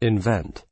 invent.